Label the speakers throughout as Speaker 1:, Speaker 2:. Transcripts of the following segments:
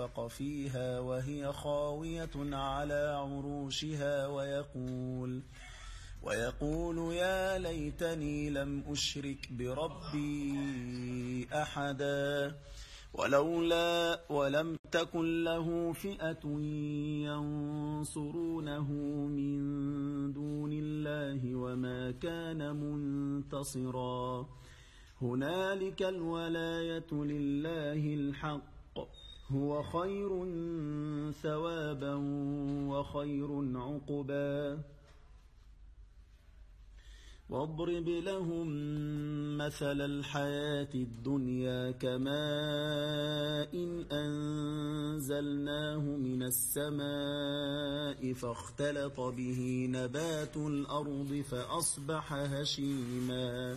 Speaker 1: أنفق فيها وهي خاوية على عروشها ويقول ويقول يا ليتني لم أشرك بربي أحدا ولولا ولم تكن له فئة ينصرونه من دون الله وما كان منتصرا. هنالك الولاية لله الحق. هو خير ثوابا وخير عقبا. واضرب لهم مثل الحياة الدنيا كماء أنزلناه من السماء فاختلط به نبات الأرض فأصبح هشيماً.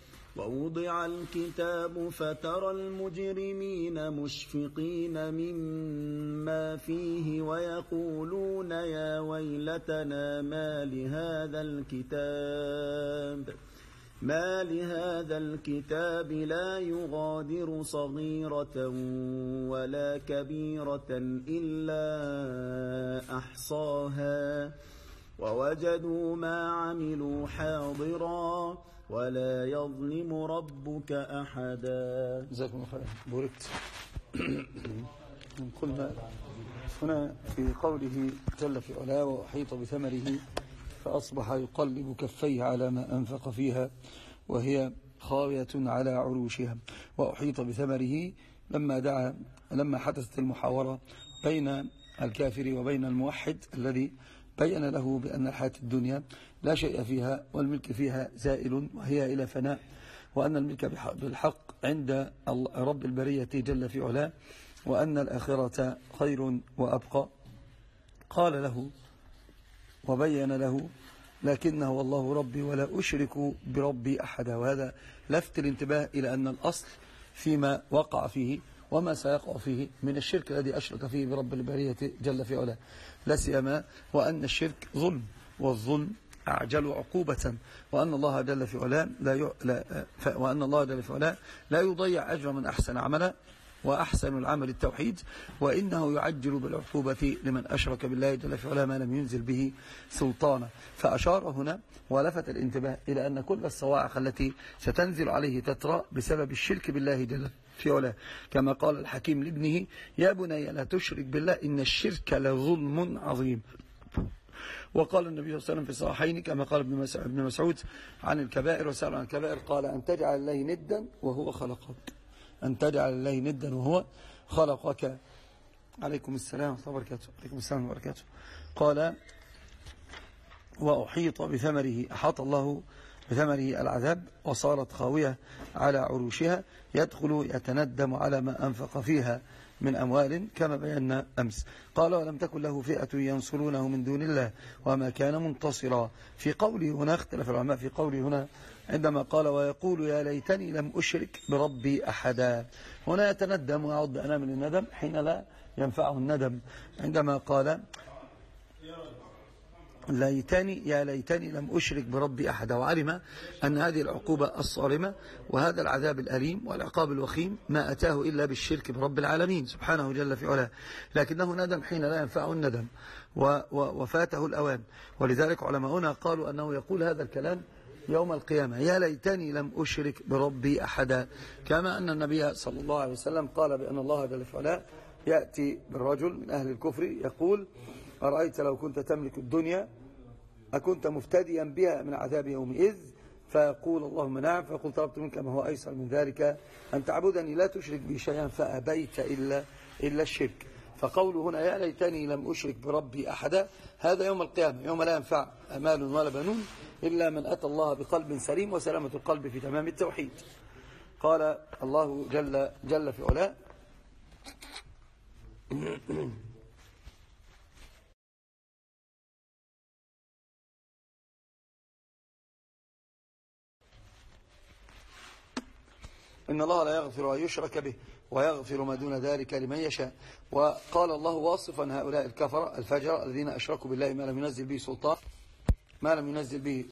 Speaker 1: ووضع الكتاب فترى المجرمين مشفقين مما فيه ويقولون يا ويلتنا ما لهذا الكتاب ما لهذا الكتاب لا يغادر صغيرة ولا كبيرة إلا أحصاها ووجدوا ما عملوا حاضرا ولا يظلم ربك أحدا.
Speaker 2: جزاكم الله خير بوركت. قلنا هنا في قوله جل في علاه وأحيط بثمره فأصبح يقلب كفيه على ما أنفق فيها وهي خاوية على عروشها. وأحيط بثمره لما دعا لما حدثت المحاورة بين الكافر وبين الموحد الذي بين له بأن الحياة الدنيا لا شيء فيها والملك فيها زائل وهي إلى فناء وأن الملك بالحق عند رب البرية جل في علاه وأن الآخرة خير وأبقى. قال له وبين له لكنه والله ربي ولا أشرك بربي أحدا وهذا لفت الانتباه إلى أن الأصل فيما وقع فيه وما سيقع فيه من الشرك الذي أشرك فيه برب البرية جل في علاه. لا سيما وأن الشرك ظلم والظلم أعجل عقوبة وأن الله جل في علاه لا, ي... لا وأن الله جل في علاه لا يضيع أجر من أحسن عملا. وأحسن العمل التوحيد وإنه يعجل بالعقوبة لمن أشرك بالله جل في ما لم ينزل به سلطانا. فأشار هنا ولفت الانتباه إلى أن كل الصواعق التي ستنزل عليه تترى بسبب الشرك بالله جل في علاه. كما قال الحكيم لابنه يا بني لا تشرك بالله إن الشرك لظلم عظيم. وقال النبي صلى الله عليه وسلم في الصحيحين كما قال ابن مسعود عن الكبائر وسأل عن الكبائر قال أن تجعل الله ندا وهو خلقك. أن تجعل الله ندا وهو خلقك. عليكم السلام وبركاته. عليكم السلام وبركاته. قال وأحيط بثمره أحاط الله بثمره العذاب وصارت خاوية على عروشها يدخل يتندم على ما أنفق فيها من أموال كما بينا أمس. قال ولم تكن له فئة ينصرونه من دون الله وما كان منتصرا. في قوله هنا اختلف العلماء في قوله هنا عندما قال ويقول يا ليتني لم أشرك بربي أحدا. هنا يتندم ويعود بأنام الندم حين لا ينفعه الندم. عندما قال ليتني يا ليتني لم أشرك بربي أحدا وعلم أن هذه العقوبة الصارمة وهذا العذاب الأليم والعقاب الوخيم ما أتاه إلا بالشرك برب العالمين سبحانه جل في علاه. لكنه ندم حين لا ينفعه الندم وفاته الأوان. ولذلك علماؤنا قالوا أنه يقول هذا الكلام يوم القيامة. يا ليتني لم أشرك بربي أحدا. كما أن النبي صلى الله عليه وسلم قال بأن الله جل في علاه يأتي بالرجل من أهل الكفر يقول أرأيت لو كنت تملك الدنيا أكنت مفتديا بها من عذاب يومئذ فيقول اللهم نعم. فيقول طلبت منك ما هو أيسر من ذلك؟ أن تعبدني لا تشرك بي شيئا فأبيت إلا, إلا الشرك. فقوله هنا يا ليتني لم أشرك بربي أحدا هذا يوم القيامة. يوم لا ينفع مال ولا بنون. إلا من أتى الله بقلب سليم وسلامة القلب في تمام التوحيد. قال الله جل, جل في علاه. إن الله لا يغفر أن يشرك به ويغفر ما دون ذلك لمن يشاء. وقال الله واصفا هؤلاء الكفر الفجر الذين أشركوا بالله ما لم ينزل به سلطان. ما لم ينزل به.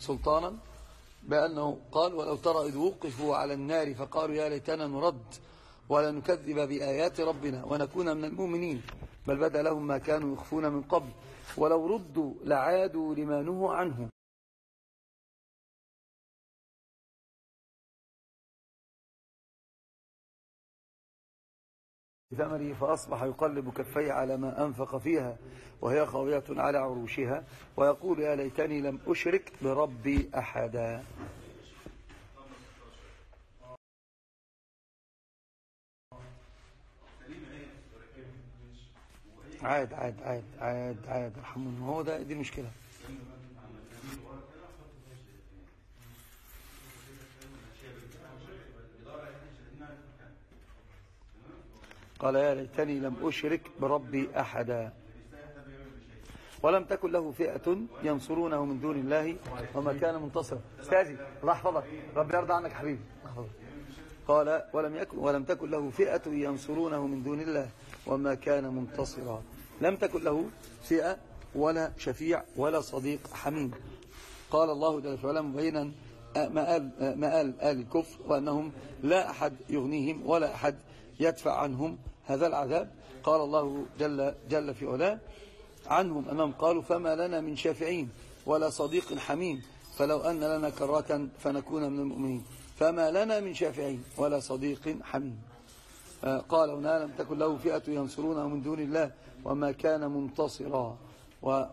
Speaker 2: سلطانا بأنه قال ولو ترى إذ وقفوا على النار فقالوا يا ليتنا نرد ولا نكذب بآيات ربنا ونكون من المؤمنين بل بدأ لهم ما كانوا يخفون من قبل ولو ردوا لعادوا لما نهوا عنه. ثمره فأصبح يقلب كفيه على ما أنفق فيها وهي خاوية على عروشها ويقول يا ليتني لم أشرك بربي أحدا. عاد عاد عاد عاد عاد رحمه هو ده دي المشكلة قال يا ليتني لم أشرك بربي أحدا. ولم تكن له فئة ينصرونه من دون الله وما كان منتصرا. أستاذي الله يحفظك. ربي يرضى عنك حبيبي. قال ولم يكن ولم تكن له فئة ينصرونه من دون الله وما كان منتصرا. لم تكن له فئة ولا شفيع ولا صديق حميم قال الله جل وعلا مبينا مآل, مآل آل الكفر وأنهم لا أحد يغنيهم ولا أحد يدفع عنهم هذا العذاب. قال الله جل, جل في علاه عنهم أنهم قالوا فما لنا من شافعين ولا صديق حميم فلو أن لنا كرة فنكون من المؤمنين. فما لنا من شافعين ولا صديق حميم. قال هنا لم تكن له فئة ينصرونه من دون الله وما كان منتصرا.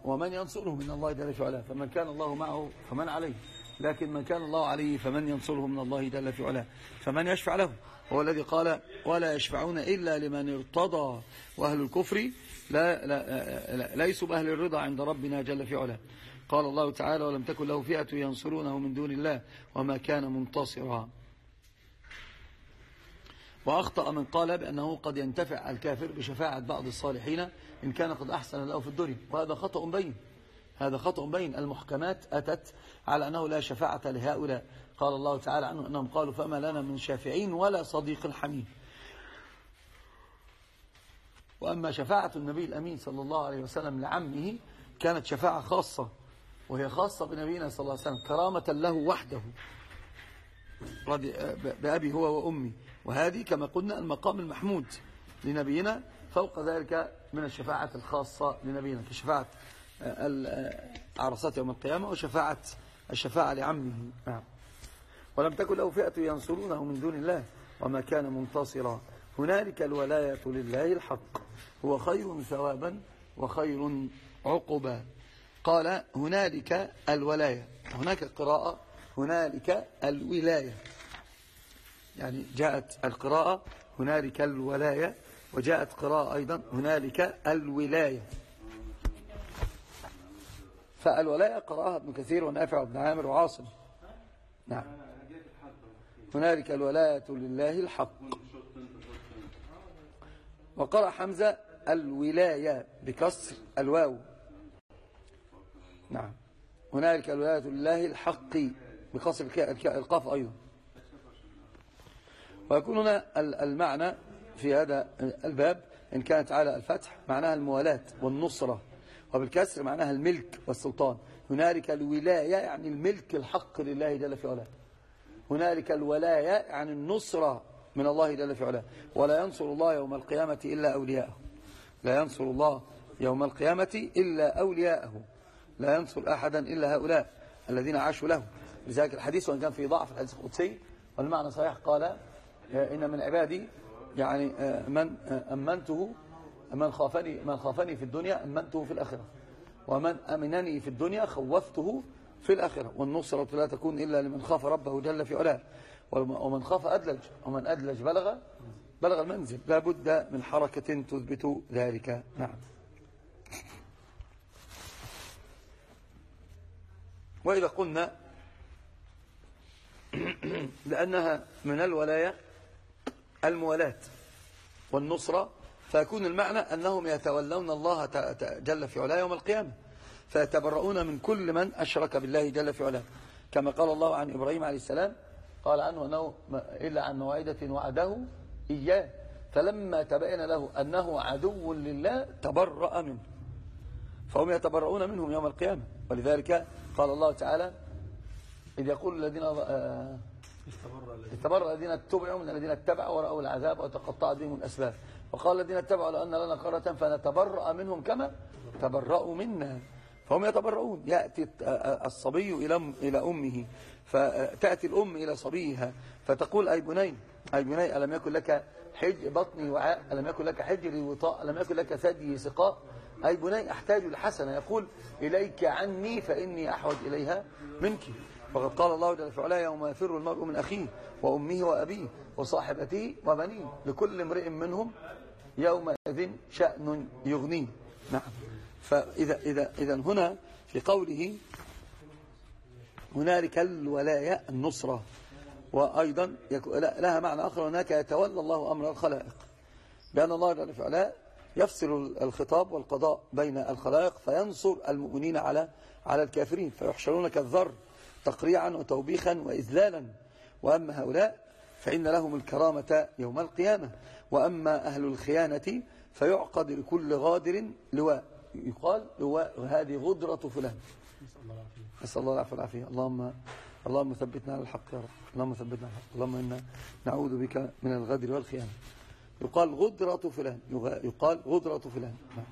Speaker 2: ومن ينصره من الله جل في علاه فمن كان الله معه فمن عليه. لكن من كان الله عليه فمن ينصره من الله جل في علاه فمن يشفع له. هو الذي قال ولا يشفعون إلا لمن ارتضى وأهل الكفر لا, لا, لا ليسوا بأهل الرضا عند ربنا جل في علاه. قال الله تعالى ولم تكن له فئة ينصرونه من دون الله وما كان منتصرا. وأخطأ من قال بأنه قد ينتفع الكافر بشفاعة بعض الصالحين إن كان قد أحسن له في الدنيا وهذا خطأ بين. هذا خطأ بين المحكمات أتت على أنه لا شفاعة لهؤلاء. قال الله تعالى عنه أنهم قالوا فما لنا من شافعين ولا صديق حميم وأما شفاعة النبي الأمين صلى الله عليه وسلم لعمه كانت شفاعة خاصة وهي خاصة بنبينا صلى الله عليه وسلم كرامة له وحده. بأبي هو وأمي. وهذه كما قلنا المقام المحمود لنبينا فوق ذلك من الشفاعة الخاصة لنبينا كشفاعة العرصات يوم القيامة وشفاعة الشفاعة لعمه. نعم. ولم تكن له فئة ينصرونه من دون الله وما كان منتصرا. هنالك الولاية لله الحق. هو خير ثوابا وخير عقبا. قال هنالك الولاية. هناك قراءة هنالك الولاية. يعني جاءت القراءة هنالك الولاية. وجاءت قراءة أيضا هنالك الولاية. فالولاية قراءها ابن كثير ونافع وابن عامر وعاصم. نعم. هنالك الولاية لله الحق. وقرأ حمزة الولاية بكسر الواو. نعم. هنالك الولاية لله الحق بكسر القاف أيضا. ويكون هنا المعنى في هذا الباب إن كانت على الفتح معناها الموالاة والنصرة. وبالكسر معناها الملك والسلطان. هنالك الولاية يعني الملك الحق لله جل في علاه. هنالك الولاية يعني النصرة من الله جل في علاه. ولا ينصر الله يوم القيامة إلا أولياءه. لا ينصر الله يوم القيامة إلا أولياءه. لا ينصر أحدا إلا هؤلاء الذين عاشوا له. لذلك الحديث وإن كان في ضعف الحديث القدسي والمعنى صحيح قال آه، إن من عبادي يعني آه، من آه، أمنته من خافني من خافني في الدنيا أمنته في الآخرة. ومن أمنني في الدنيا خوفته في الآخرة. والنصرة لا تكون إلا لمن خاف ربه جل في علاه. ومن خاف أدلج ومن أدلج بلغ بلغ المنزل. لا بد من حركة تثبت ذلك. نعم. وإذا قلنا لأنها من الولاية الموالاة والنصرة فيكون المعنى أنهم يتولون الله جل في علاه يوم القيامة. فيتبرؤون من كل من أشرك بالله جل في علاه. كما قال الله عن إبراهيم عليه السلام قال عنه أنه إلا عن موعدة وعده إياه. فلما تبين له أنه عدو لله تبرأ منه. فهم يتبرؤون منهم يوم القيامة. ولذلك قال الله تعالى إذ يقول الذين آه، استبر الذين اتبعوا من الذين اتبعوا ورأوا العذاب وتقطعت بهم الأسباب. وقال الذين اتبعوا لأن لنا قرة فنتبرأ منهم كما تبرأوا منا. فهم يتبرؤون. يأتي الصبي إلى أمه. فتأتي الأم إلى صبيها. فتقول أي بني أي بني ألم يكن لك حج بطني وعاء ألم يكن لك حجري وطاء ألم يكن لك ثدي سقاء؟ أي بني أحتاج الحسنة يقول إليك عني فإني أحوج إليها منك. وقد قال الله جل وعلا يوم يفر المرء من أخيه وأمه وأبيه وصاحبته وبنيه لكل امرئ منهم يومئذ شأن يغنيه. نعم. فإذا إذا إذا هنا في قوله هنالك الولاية النصرة وأيضا لها معنى آخر هناك يتولى الله أمر الخلائق. بأن الله جل وعلا يفصل الخطاب والقضاء بين الخلائق فينصر المؤمنين على على الكافرين فيحشرون كالذر. تقريعا وتوبيخا وإذلالا. وأما هؤلاء فإن لهم الكرامة يوم القيامة. وأما أهل الخيانة فيعقد لكل غادر لواء. يقال لواء هذه غدرة فلان. نسأل الله العافية والعافية. اللهم اللهم ثبتنا على الحق يا رب. اللهم ثبتنا على الحق. اللهم إنا نعوذ بك من الغدر والخيانة. يقال غدرة فلان. يقال غدرة فلان. نعم.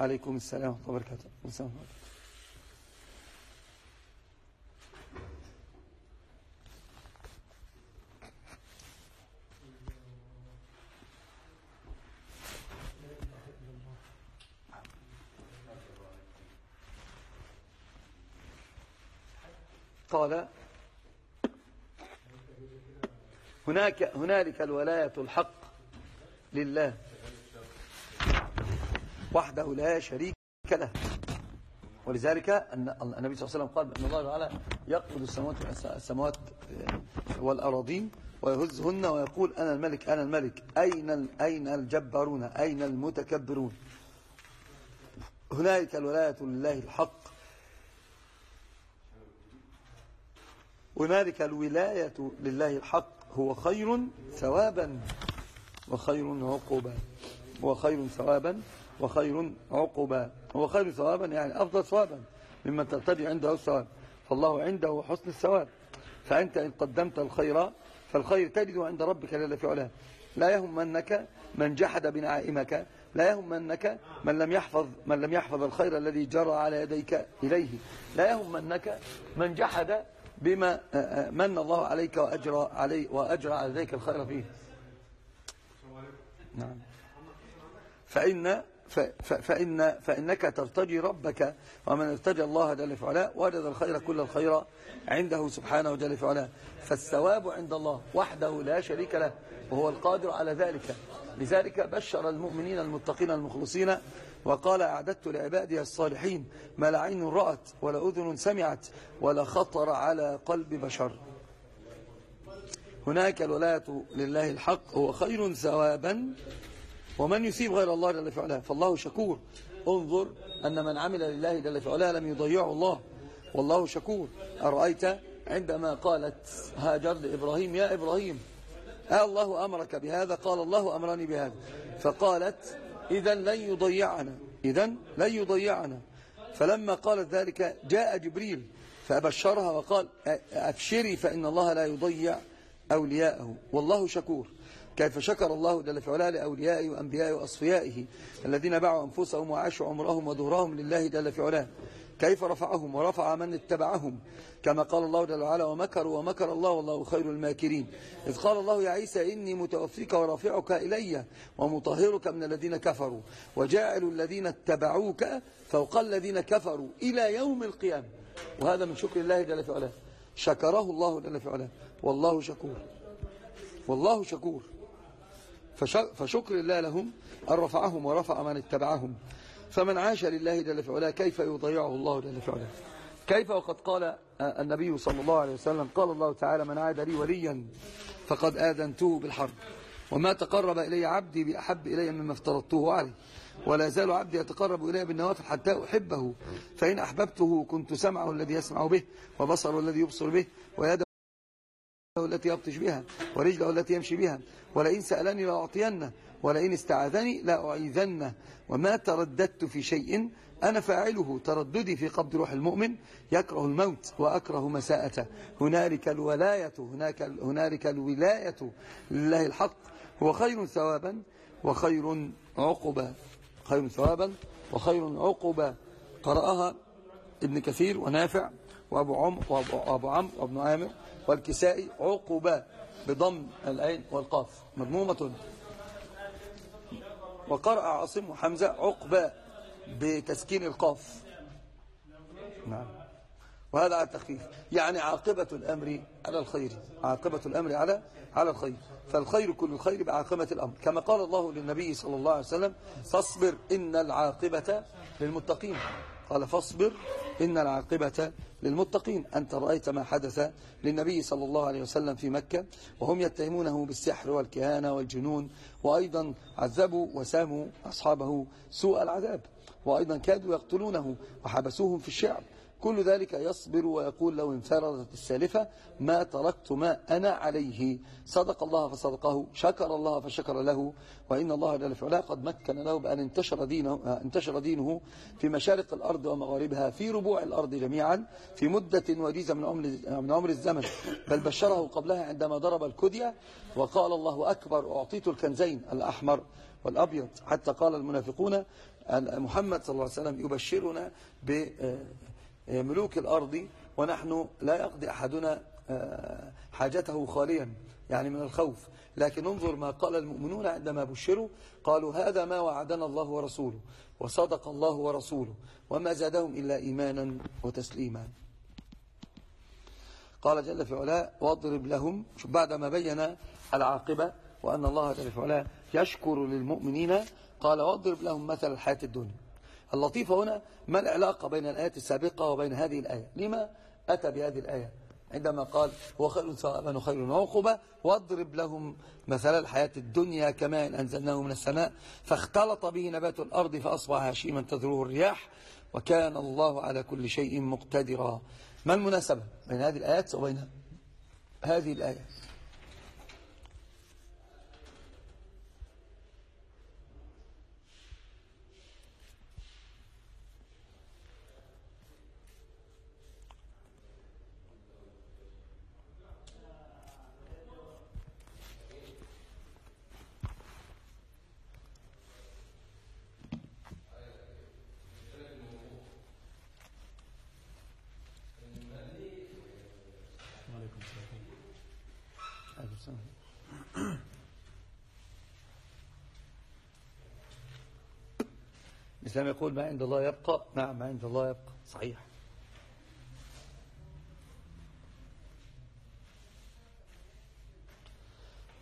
Speaker 2: عليكم السلام ورحمة الله وبركاته. قال هناك هنالك الولاية الحق لله وحده لا شريك له. ولذلك أن النبي صلى الله عليه وسلم قال أن الله تعالى يقبض السماوات, السماوات والأراضين ويهزهن ويقول أنا الملك أنا الملك. أين, أين الجبارون؟ أين المتكبرون؟ هنالك الولاية لله الحق. هنالك الولاية لله الحق هو خير ثوابا وخير عقوبا هو خير ثوابا وخير عقوبا هو خير ثوابا يعني أفضل ثوابا ممن ترتدي عنده الثواب. فالله عنده حسن الثواب. فأنت إن قدمت الخير فالخير تجده عند ربك جل في علاه. لا يهمنك من جحد بنعائمك لا يهمنك من لم يحفظ من لم يحفظ الخير الذي جرى على يديك إليه. لا يهمنك من جحد بما آه، آه، من الله عليك وأجرى, علي وأجرى على ذلك الخير فيه. نعم. فإن فإن فإنك ترتجي ربك ومن ارتجى الله جل في علاه وجد الخير كل الخير عنده سبحانه جل في علاه فالثواب عند الله وحده لا شريك له وهو القادر على ذلك. لذلك بشر المؤمنين المتقين المخلصين وقال أعددت لعبادي الصالحين ما لا عين رأت ولا أذن سمعت ولا خطر على قلب بشر. هناك الولاية لله الحق هو خير ثوابا ومن يثيب غير الله جل في فالله شكور. انظر أن من عمل لله جل في لم يضيعه الله والله شكور. أرأيت عندما قالت هاجر لإبراهيم يا إبراهيم آه الله أمرك بهذا؟ قال الله أمرني بهذا. فقالت إذا لن يضيعنا. إذا لن يضيعنا. فلما قالت ذلك جاء جبريل فأبشرها وقال أبشري فإن الله لا يضيع أولياءه. والله شكور. كيف شكر الله جل في علاه لأوليائه وأنبيائه وأصفيائه الذين باعوا أنفسهم وعاشوا عمرهم ودورهم لله جل في علاه. كيف رفعهم ورفع من اتبعهم؟ كما قال الله جل وعلا ومكروا ومكر الله والله خير الماكرين. إذ قال الله يا عيسى إني متوفيك ورافعك إلي ومطهرك من الذين كفروا. وجاعل الذين اتبعوك فوق الذين كفروا إلى يوم القيامة. وهذا من شكر الله جل في علاه. شكره الله جل في علاه. والله شكور. والله شكور. فشكر الله لهم أن رفعهم ورفع من اتبعهم. فمن عاش لله جل في علاه كيف يضيعه الله جل في علاه؟ كيف وقد قال النبي صلى الله عليه وسلم قال الله تعالى من عاد لي وليا فقد آذنته بالحرب وما تقرب إلي عبدي بأحب إلي مما افترضته عليه ولا زال عبدي يتقرب إلي بالنوافل حتى أحبه فإن أحببته كنت سمعه الذي يسمع به وبصره الذي يبصر به ويده التي يبطش بها ورجله التي يمشي بها ولئن سألني لأعطينه ولئن استعاذني لأعيذنه. وما ترددت في شيء أنا فاعله ترددي في قبض روح المؤمن يكره الموت وأكره مساءته. هنالك الولاية هناك هنالك الولاية لله الحق. هو خير ثوابا وخير عقبا. خير ثوابا وخير عقبا. قرأها ابن كثير ونافع. وأبو عم وأبو عم وابن عامر والكسائي عقبا بضم العين والقاف. مضمومة. وقرأ عاصم وحمزة عقبا بتسكين القاف. نعم. وهذا على التخفيف. يعني عاقبة الأمر على الخير. عاقبة الأمر على على الخير. فالخير كل الخير بعاقبة الأمر. كما قال الله للنبي صلى الله عليه وسلم فاصبر إن العاقبة للمتقين. قال فاصبر إن العاقبة للمتقين. أنت رأيت ما حدث للنبي صلى الله عليه وسلم في مكة وهم يتهمونه بالسحر والكهانة والجنون وأيضا عذبوا وساموا أصحابه سوء العذاب وأيضا كادوا يقتلونه وحبسوهم في الشعب. كل ذلك يصبر ويقول لو انفردت السالفة ما تركت ما أنا عليه. صدق الله فصدقه شكر الله فشكر له وإن الله جل في قد مكن له بأن انتشر دينه, انتشر دينه في مشارق الأرض ومغاربها في ربوع الأرض جميعا في مدة وجيزة من عمر, من عمر الزمن. بل بشره قبلها عندما ضرب الكدية وقال الله أكبر أعطيت الكنزين الأحمر والأبيض. حتى قال المنافقون محمد صلى الله عليه وسلم يبشرنا ب ملوك الأرض ونحن لا يقضي أحدنا آه، حاجته خاليا يعني من الخوف. لكن انظر ما قال المؤمنون عندما بشروا قالوا هذا ما وعدنا الله ورسوله وصدق الله ورسوله وما زادهم إلا إيمانا وتسليما. قال جل في علاء واضرب لهم بعدما بين العاقبة وأن الله جل في علاء يشكر للمؤمنين قال واضرب لهم مثل الحياة الدنيا. اللطيفة هنا ما العلاقة بين الآيات السابقة وبين هذه الآية؟ لما أتى بهذه الآية؟ عندما قال هو خير ثوابا وخير عقبة واضرب لهم مثل الحياة الدنيا كما إن أنزلناه من السماء فاختلط به نبات الأرض فأصبح هشيما تذروه الرياح وكان الله على كل شيء مقتدرا. ما المناسبة بين هذه الآيات وبين هذه الآية؟ الإسلام يقول ما عند الله يبقى. نعم ما عند الله يبقى. صحيح.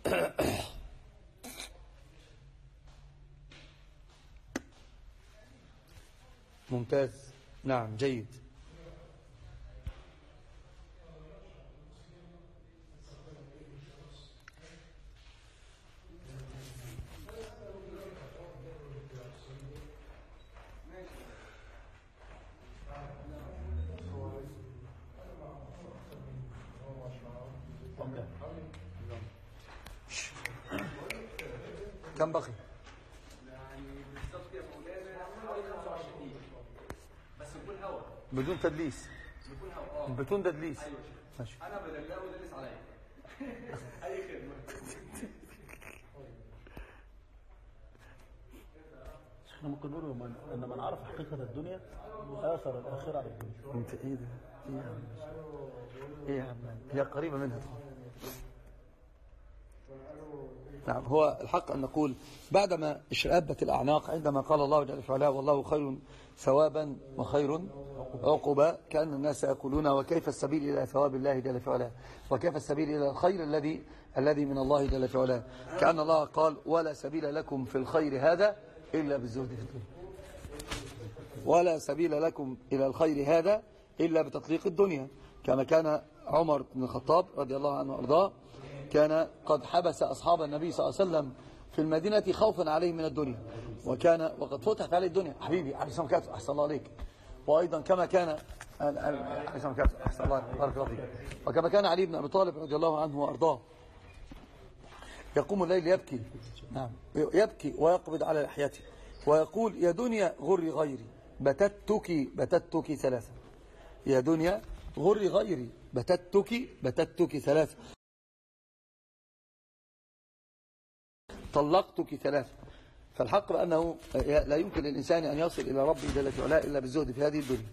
Speaker 2: ممتاز. نعم جيد. كم بقي؟ يعني بالظبط يا مولانا حوالي 25 دقيقة بس بدون هواء بدون تدليس بدون هواء آه بدون تدليس أيوه ماشي أنا بدلله ودلس عليا اي خدمة
Speaker 1: شيخنا ممكن نقول ان من عرف حقيقة الدنيا آثر الآخرة على الدنيا
Speaker 2: أنت إيه ده؟ إيه يا عم؟ إيه يا عم؟ هي قريبة منها طبعا نعم هو الحق أن نقول بعدما اشرأبت الأعناق عندما قال الله جل وعلا والله خير ثوابا وخير عقبا كأن الناس يقولون وكيف السبيل إلى ثواب الله جل وعلا؟ وكيف السبيل إلى الخير الذي الذي من الله جل وعلا؟ كأن الله قال ولا سبيل لكم في الخير هذا إلا بالزهد في الدنيا. ولا سبيل لكم إلى الخير هذا إلا بتطليق الدنيا. كما كان عمر بن الخطاب رضي الله عنه وأرضاه كان قد حبس أصحاب النبي صلى الله عليه وسلم في المدينة خوفا عليهم من الدنيا. وكان وقد فتحت عليه الدنيا. حبيبي عليه السلام كاتب أحسن الله عليك. وأيضا كما كان عليه السلام كاتب أحسن الله بارك الله فيك. وكما كان علي بن أبي طالب رضي الله عنه وأرضاه. يقوم الليل يبكي. نعم. يبكي ويقبض على لحيته. ويقول يا دنيا غري غيري بتتك بتتك ثلاثة. يا دنيا غري غيري بتتك بتتك ثلاثة. طلقتك ثلاثة فالحق بأنه لا يمكن للإنسان أن يصل إلى ربه جل وعلا إلا بالزهد في هذه الدنيا.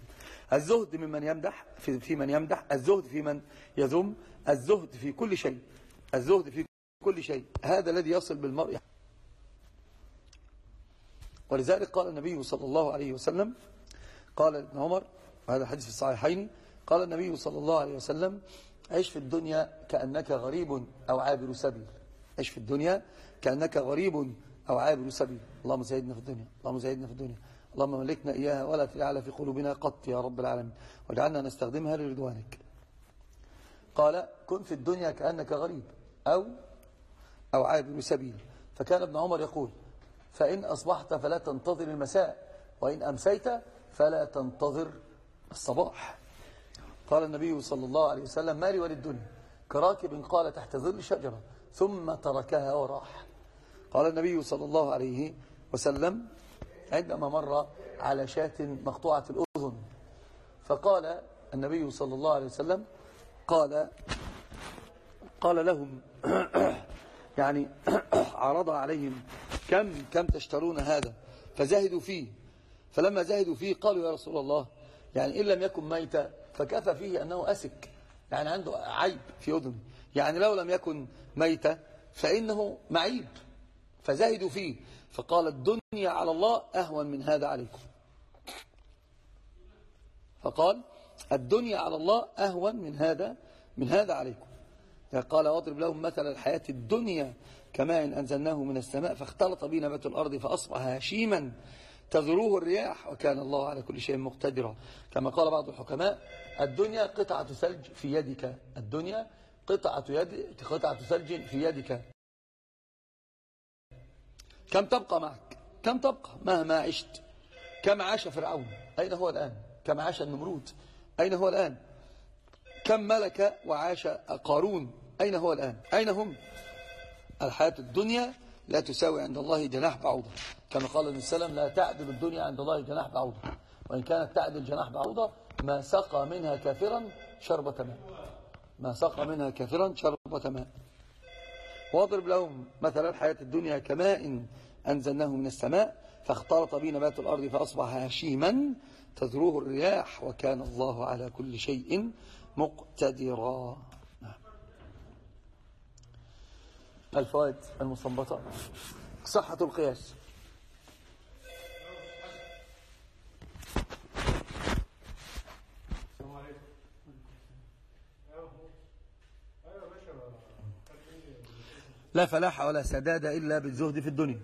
Speaker 2: الزهد ممن يمدح في, في من يمدح الزهد في من يذم الزهد في كل شيء الزهد في كل شيء. هذا الذي يصل بالمرء. ولذلك قال النبي صلى الله عليه وسلم قال ابن عمر وهذا حديث في الصحيحين قال النبي صلى الله عليه وسلم عيش في الدنيا كأنك غريب أو عابر سبيل. عيش في الدنيا كأنك غريب أو عابر سبيل. اللهم زيدنا في الدنيا اللهم زيدنا في الدنيا اللهم ملكنا إياها ولا تجعل في قلوبنا قط يا رب العالمين. واجعلنا نستخدمها لرضوانك. قال كن في الدنيا كأنك غريب أو أو عابر سبيل. فكان ابن عمر يقول فإن أصبحت فلا تنتظر المساء وإن أمسيت فلا تنتظر الصباح. قال النبي صلى الله عليه وسلم ما لي وللدنيا. كراكب قال تحت ظل شجرة ثم تركها وراح. قال النبي صلى الله عليه وسلم عندما مر على شاة مقطوعة الأذن فقال النبي صلى الله عليه وسلم قال قال لهم يعني عرض عليهم كم كم تشترون هذا؟ فزهدوا فيه. فلما زهدوا فيه قالوا يا رسول الله يعني إن لم يكن ميتا فكفى فيه أنه أسك يعني عنده عيب في أذنه يعني لو لم يكن ميتا فإنه معيب. فزهدوا فيه. فقال الدنيا على الله أهون من هذا عليكم. فقال الدنيا على الله أهون من هذا من هذا عليكم. قال واضرب لهم مثل الحياة الدنيا كما إن أنزلناه من السماء فاختلط به نبات الأرض فأصبح هشيما تذروه الرياح وكان الله على كل شيء مقتدرا. كما قال بعض الحكماء الدنيا قطعة ثلج في يدك. الدنيا قطعة, يد قطعة ثلج في يدك. كم تبقى معك؟ كم تبقى؟ مهما عشت. كم عاش فرعون؟ أين هو الآن؟ كم عاش النمرود؟ أين هو الآن؟ كم ملك وعاش قارون؟ أين هو الآن؟ أين هم؟ الحياة الدنيا لا تساوي عند الله جناح بعوضة. كما قال النبي صلى الله عليه وسلم لا تعدل الدنيا عند الله جناح بعوضة. وإن كانت تعدل جناح بعوضة ما سقى منها كافرا شربة ماء. ما سقى منها كافرا شربة ماء. واضرب لهم مثلا الحياة الدنيا كماء أنزلناه من السماء فاختلط به نبات الأرض فأصبح هشيما تذروه الرياح وكان الله على كل شيء مقتدرا. الفوائد المستنبطة. صحة القياس. لا فلاح ولا سداد إلا بالزهد في الدنيا.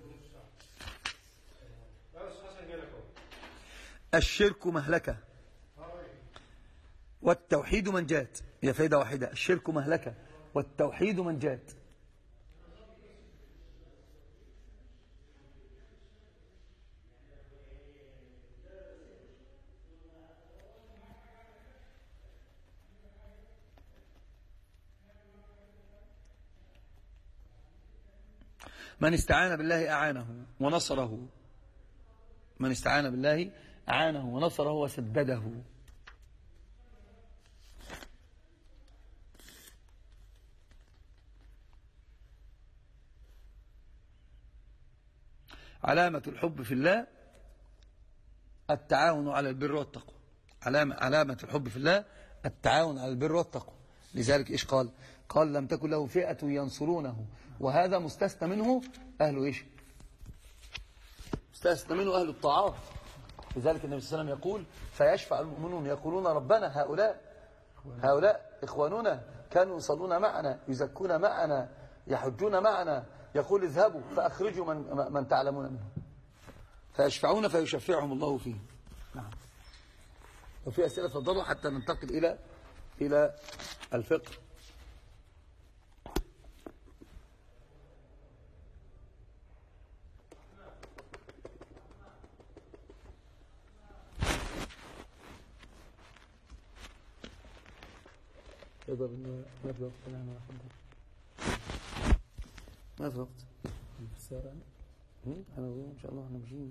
Speaker 2: الشرك مهلكة. والتوحيد منجات هي فايدة واحدة. الشرك مهلكة. والتوحيد منجات من استعان بالله أعانه ونصره. من استعان بالله أعانه ونصره وسدده. علامة الحب في الله التعاون على البر والتقوى. علامة, علامة الحب في الله التعاون على البر والتقوى. لذلك إيش قال؟ قال لم تكن له فئة ينصرونه. وهذا مستثنى منه أهل إيش؟ مستثنى منه أهل الطاعات. لذلك النبي صلى الله عليه وسلم يقول فيشفع المؤمنون يقولون ربنا هؤلاء هؤلاء إخواننا كانوا يصلون معنا يزكون معنا يحجون معنا. يقول اذهبوا فأخرجوا من, من تعلمون منهم. فيشفعون فيشفعهم الله فيه نعم. وفي أسئلة تفضلوا حتى ننتقل إلى إلى الفقه. يقدر ما في وقت نعم ما في وقت.
Speaker 1: في السيارة
Speaker 2: أنا إن شاء الله إحنا ماشيين.